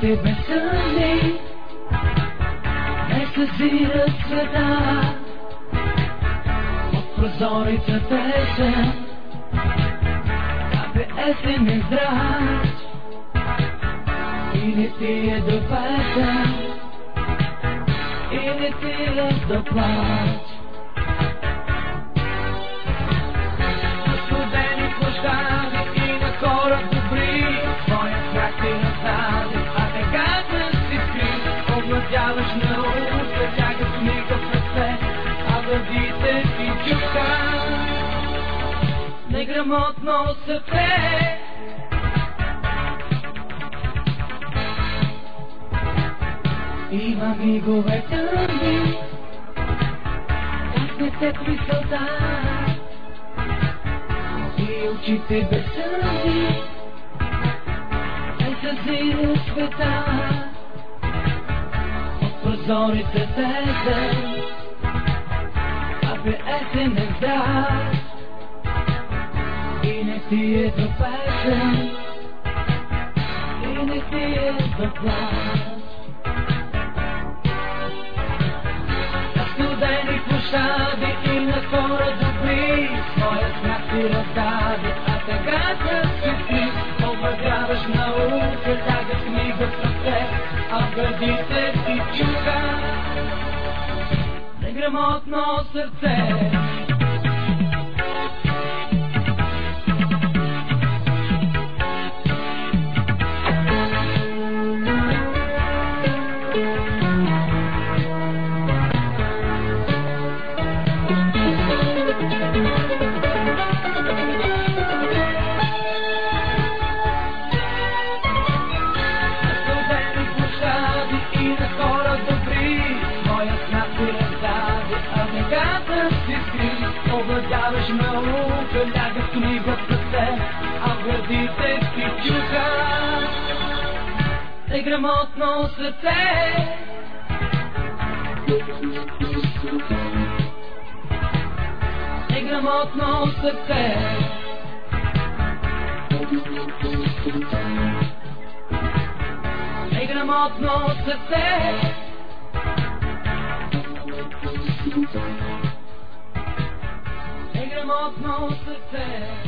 baby, Sunday. Нека света от прозорица тече. Капе есен е здрач и не ти е до печен и не ти е до плач. грамотно се пее. Има мигове тъмни, как не те присълта. И очите безсъмни, те съзира света. От прозорите се а пеете не знае ти е запасен и не ти е запас. На студени площади и на хора добри, своя смях ти раздаде, а така се ти обагаваш наука, тяга книга в ръце, а в гърдите ти чука неграмотно сърце. ik de mot nos vertel. Ik de mot nos vertel. Ik de mot nos vertel. Ik.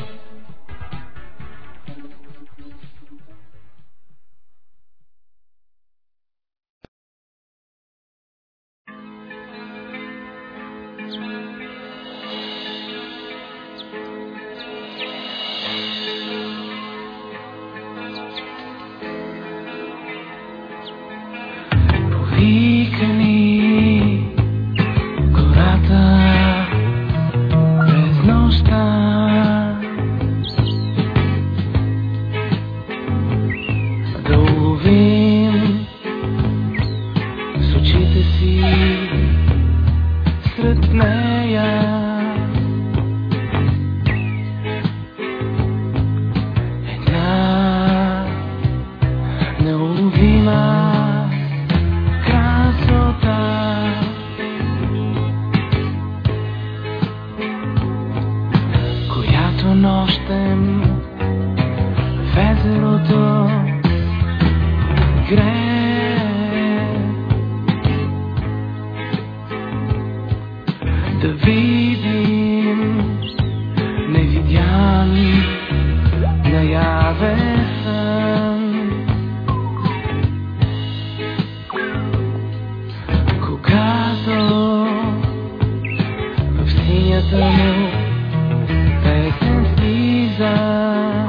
I a new face season.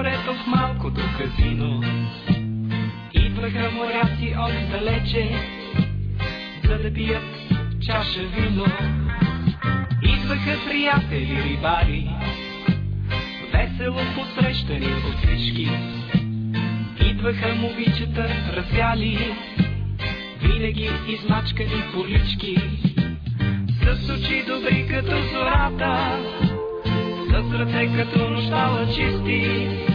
Морето в малкото казино. Идваха моряци от далече, за да пият чаша вино. Идваха приятели рибари, весело посрещани от всички. Идваха момичета развяли, винаги измачкани по лички. С очи добри като зората, с ръце като нощала чисти,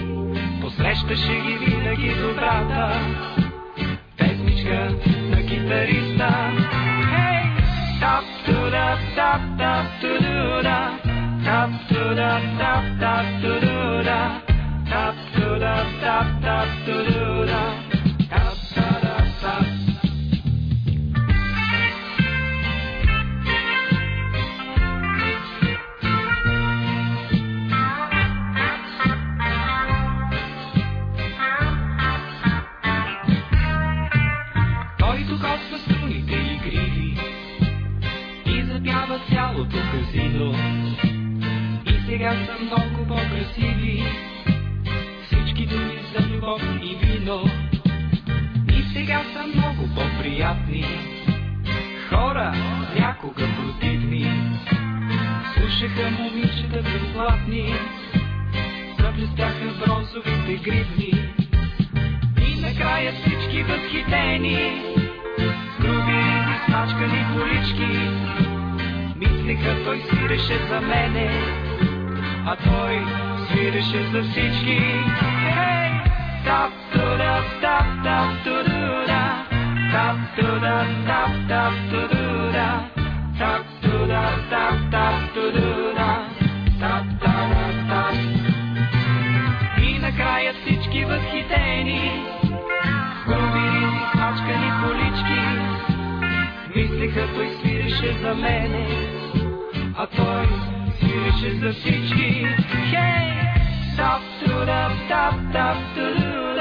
посрещаше ги винаги добрата. Запява цялото казино. И сега са много по-красиви всички думи за любов и вино. И сега са много по-приятни хора, някога противни. Слушаха момичета безплатни, заблестяха бронзовите гривни. И накрая всички възхитени, груби ризи, смачкани колички, мислеха той свиреше за мене, а той свиреше за всички. Хей! Тап туда тап тап тудуда, тап туда тап тап тудуда, тап туда тап тап тудуда, тап туда тап. И накрая всички възхитени, с груби ризи, смачкани колички, мислеха той свиреше за мене, а той свиреше за всички. Хей! Тап туда тап тап тудуда,